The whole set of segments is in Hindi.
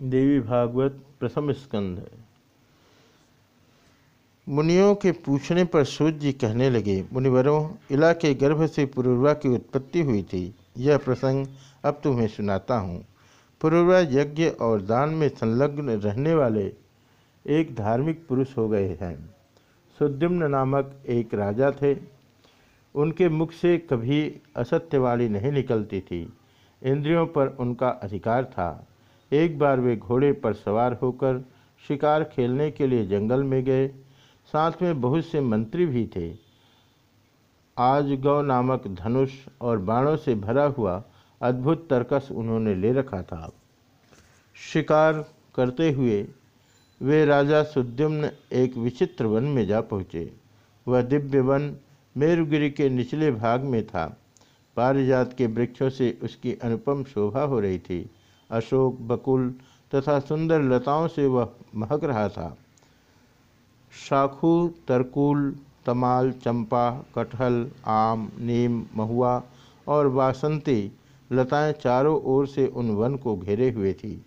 देवी भागवत प्रथम स्कंध मुनियों के पूछने पर सूर्य जी कहने लगे, मुनिवरों इला के गर्भ से पुरुर्वा की उत्पत्ति हुई थी। यह प्रसंग अब तुम्हें सुनाता हूँ। पुरुर्वा यज्ञ और दान में संलग्न रहने वाले एक धार्मिक पुरुष हो गए हैं। सुद्युम्न नामक एक राजा थे। उनके मुख से कभी असत्यवाणी नहीं निकलती थी। इंद्रियों पर उनका अधिकार था। एक बार वे घोड़े पर सवार होकर शिकार खेलने के लिए जंगल में गए। साथ में बहुत से मंत्री भी थे। आज गौ नामक धनुष और बाणों से भरा हुआ अद्भुत तर्कस उन्होंने ले रखा था। शिकार करते हुए वे राजा सुद्युम्न एक विचित्र वन में जा पहुँचे। वह दिव्य वन मेरुगिरी के निचले भाग में था। पारिजात के वृक्षों से उसकी अनुपम शोभा हो रही थी। अशोक, बकुल तथा सुंदर लताओं से वह महक रहा था। शाखू, तरकुल, तमाल, चंपा, कटहल, आम, नीम, महुआ और वासंती लताएँ चारों ओर से उन वन को घेरे हुए थी।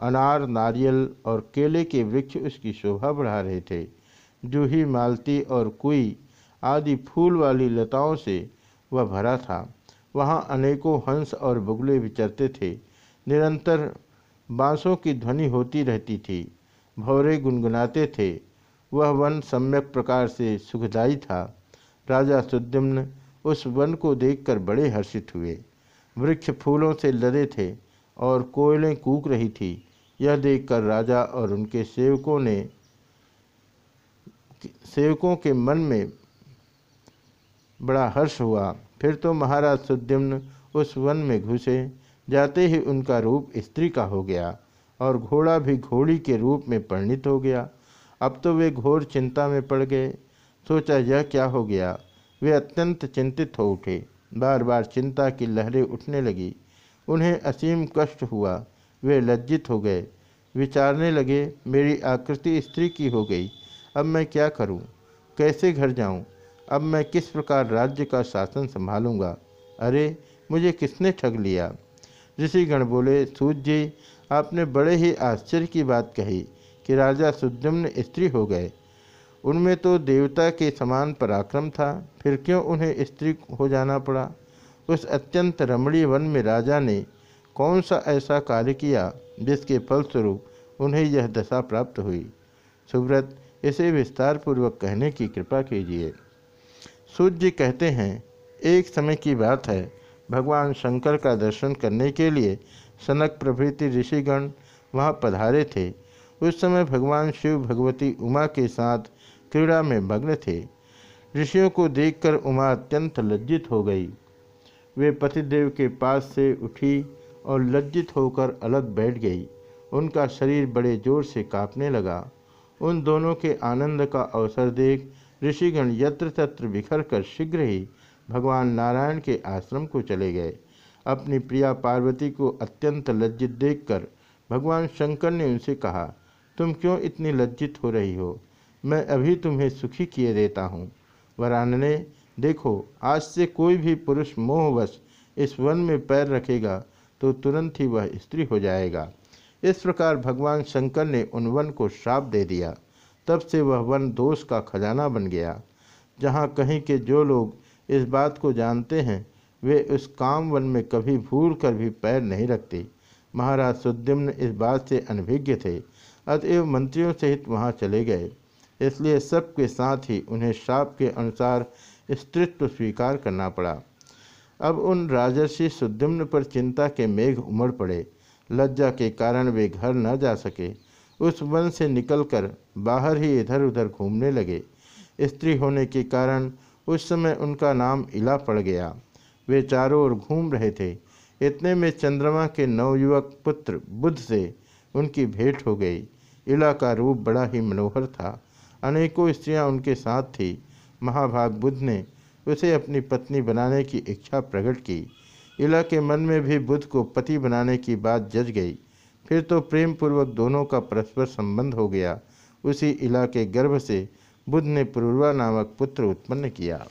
अनार, नारियल और केले के वृक्ष उसकी शोभा बढ़ा रहे थे। जूही, मालती और कुई आदि फूल वाली लताओं से वह भरा था। वहाँ अनेकों हंस और बुगले विचरते थे। निरंतर बांसों की ध्वनि होती रहती थी। भौरे गुनगुनाते थे। वह वन सम्यक प्रकार से सुखदायी था। राजा सुद्युम्न उस वन को देखकर बड़े हर्षित हुए। वृक्ष फूलों से लदे थे और कोयलें कूक रही थी। यह देखकर राजा और उनके सेवकों ने, सेवकों के मन में बड़ा हर्ष हुआ। फिर तो महाराज सुद्युम्न उस वन में घुसे जाते ही उनका रूप स्त्री का हो गया और घोड़ा भी घोड़ी के रूप में परिणित हो गया। अब तो वे घोर चिंता में पड़ गए। सोचा, यह क्या हो गया? वे अत्यंत चिंतित हो उठे। बार बार चिंता की लहरें उठने लगी। उन्हें असीम कष्ट हुआ। वे लज्जित हो गए। विचारने लगे, मेरी आकृति स्त्री की हो गई। अब मैं क्या करूँ? कैसे घर जाऊँ? अब मैं किस प्रकार राज्य का शासन संभालूँगा? अरे, मुझे किसने ठग लिया? ऋषिगण बोले सूर्य जी, आपने बड़े ही आश्चर्य की बात कही कि राजा सुद्युम्न स्त्री हो गए। उनमें तो देवता के समान पराक्रम था, फिर क्यों उन्हें स्त्री हो जाना पड़ा? उस अत्यंत रमणीय वन में राजा ने कौन सा ऐसा कार्य किया जिसके फलस्वरूप उन्हें यह दशा प्राप्त हुई? सुव्रत, इसे विस्तार पूर्वक कहने की कृपा कीजिए। सूर्य कहते हैं, एक समय की बात है भगवान शंकर का दर्शन करने के लिए सनक प्रभृति ऋषिगण वहाँ पधारे थे। उस समय भगवान शिव भगवती उमा के साथ क्रीड़ा में मग्न थे। ऋषियों को देखकर उमा अत्यंत लज्जित हो गई। वे पतिदेव के पास से उठी और लज्जित होकर अलग बैठ गई। उनका शरीर बड़े ज़ोर से कांपने लगा। उन दोनों के आनंद का अवसर देख ऋषिगण यत्र तत्र बिखर कर शीघ्र ही भगवान नारायण के आश्रम को चले गए। अपनी प्रिया पार्वती को अत्यंत लज्जित देखकर भगवान शंकर ने उनसे कहा, तुम क्यों इतनी लज्जित हो रही हो? मैं अभी तुम्हें सुखी किए देता हूँ। वरानने, देखो, आज से कोई भी पुरुष मोहवश इस वन में पैर रखेगा तो तुरंत ही वह स्त्री हो जाएगा। इस प्रकार भगवान शंकर ने उन वन को श्राप दे दिया। तब से वह वन दोष का खजाना बन गया। जहाँ कहीं के जो लोग इस बात को जानते हैं, वे उस काम वन में कभी भूल कर भी पैर नहीं रखते। महाराज सुद्युम्न इस बात से अनभिज्ञ थे, अतएव मंत्रियों सहित वहाँ चले गए। इसलिए सबके साथ ही उन्हें श्राप के अनुसार स्त्रित्व स्वीकार करना पड़ा। अब उन राजर्षि सुद्युम्न पर चिंता के मेघ उमड़ पड़े। लज्जा के कारण वे घर न जा सके। उस वन से निकलकर बाहर ही इधर उधर घूमने लगे। स्त्री होने के कारण उस समय उनका नाम इला पड़ गया। वे चारों ओर घूम रहे थे। इतने में चंद्रमा के नवयुवक पुत्र बुद्ध से उनकी भेंट हो गई। इला का रूप बड़ा ही मनोहर था। अनेकों स्त्रियाँ उनके साथ थी। महाभाग बुद्ध ने उसे अपनी पत्नी बनाने की इच्छा प्रकट की। इला के मन में भी बुद्ध को पति बनाने की बात जज गई। फिर तो प्रेम पूर्वक दोनों का परस्पर संबंध हो गया। उसी इला के गर्भ से बुद्ध ने पूर्वा नामक पुत्र उत्पन्न किया।